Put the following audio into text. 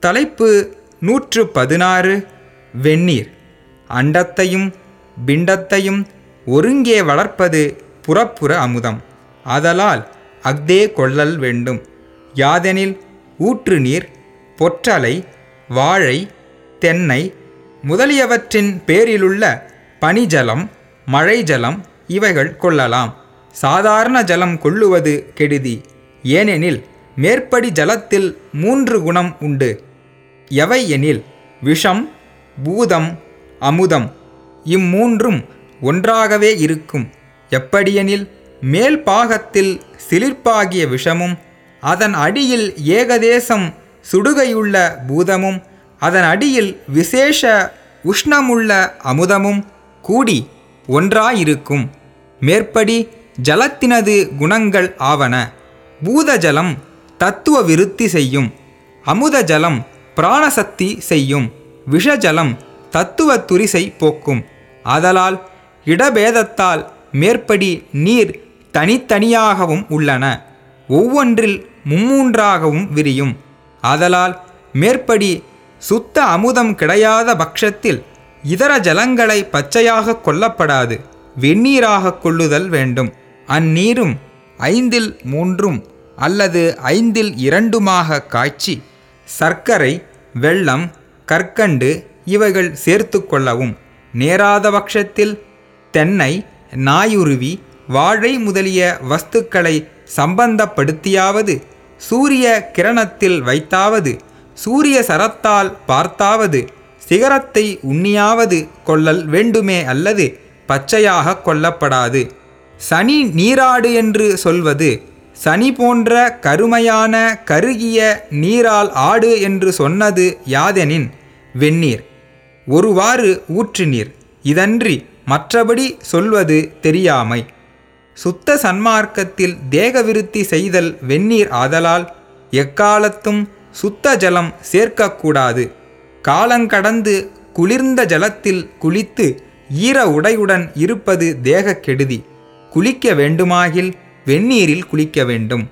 தலைப்பு நூற்று பதினாறு வெந்நீர் அண்டத்தையும் பிண்டத்தையும் ஒருங்கே வளர்ப்பது புறப்புற அமுதம். அதலால் அஃதே கொள்ளல் வேண்டும். யாதெனில் ஊற்று நீர் பொற்றலை வாழை தென்னை முதலியவற்றின் பேரிலுள்ள பனிஜலம் மழைஜலம் இவைகள் கொள்ளலாம். சாதாரண ஜலம் கொள்ளுவது கெடுதி. ஏனெனில் மேற்படி ஜலத்தில் மூன்று குணம் உண்டு. எவை எனில் விஷம் பூதம் அமுதம் இம்மூன்றும் ஒன்றாகவே இருக்கும். எப்படியெனில் மேல் பாகத்தில் சிலிர்ப்பாகிய விஷமும் அதன் அடியில் ஏகதேசம் சுடுகையுள்ள பூதமும் அதன் அடியில் விசேஷ உஷ்ணமுள்ள அமுதமும் கூடி ஒன்றாயிருக்கும். மேற்படி ஜலத்தினது குணங்கள் ஆவன. பூதஜலம் தத்துவ விருத்தி செய்யும். அமுத ஜலம் பிராணசக்தி செய்யும். விஷஜலம் தத்துவ துரிசை போக்கும். ஆதலால் இடபேதத்தால் மேற்படி நீர் தனித்தனியாகவும் உள்ளன. ஒவ்வொன்றில் மும்மூன்றாகவும் விரியும். ஆதலால் மேற்படி சுத்த அமுதம் கிடையாத பட்சத்தில் இதர ஜலங்களை பச்சையாக கொல்லப்படாது. வெந்நீராக கொள்ளுதல் வேண்டும். அந்நீரும் ஐந்தில் மூன்றும் அல்லது ஐந்தில் இரண்டுமாக காய்ச்சி சர்க்கரை வெள்ளம் கற்கண்டு இவைகள் சேர்த்து கொள்ளவும். நேராத பட்சத்தில் தென்னை நாயுருவி வாழை முதலிய வஸ்துக்களை சம்பந்தப்படுத்தியாவது சூரிய கிரணத்தில் வைத்தாவது சூரிய சரத்தால் பார்த்தாவது சிகரத்தை உண்ணியாவது கொள்ளல் வேண்டுமே அல்லது பச்சையாக கொல்லப்படாது. சனி நீராடு என்று சொல்வது சனி போன்ற கருமையான கருகிய நீரால் ஆடு என்று சொன்னது யாதெனின்? வெந்நீர். ஒருவாறு ஊற்று நீர். இதன்றி மற்றபடி சொல்வது தெரியாமை. சுத்த சன்மார்க்கத்தில் தேகவிருத்தி செய்தல் வெந்நீர் ஆதலால் எக்காலத்தும் சுத்த ஜலம் சேர்க்கக்கூடாது. காலங்கடந்து குளிர்ந்த ஜலத்தில் குளித்து ஈர உடையுடன் இருப்பது தேக கெடுதி. குளிக்க வேண்டுமாகில் வெந்நீரில் குளிக்க வேண்டும்.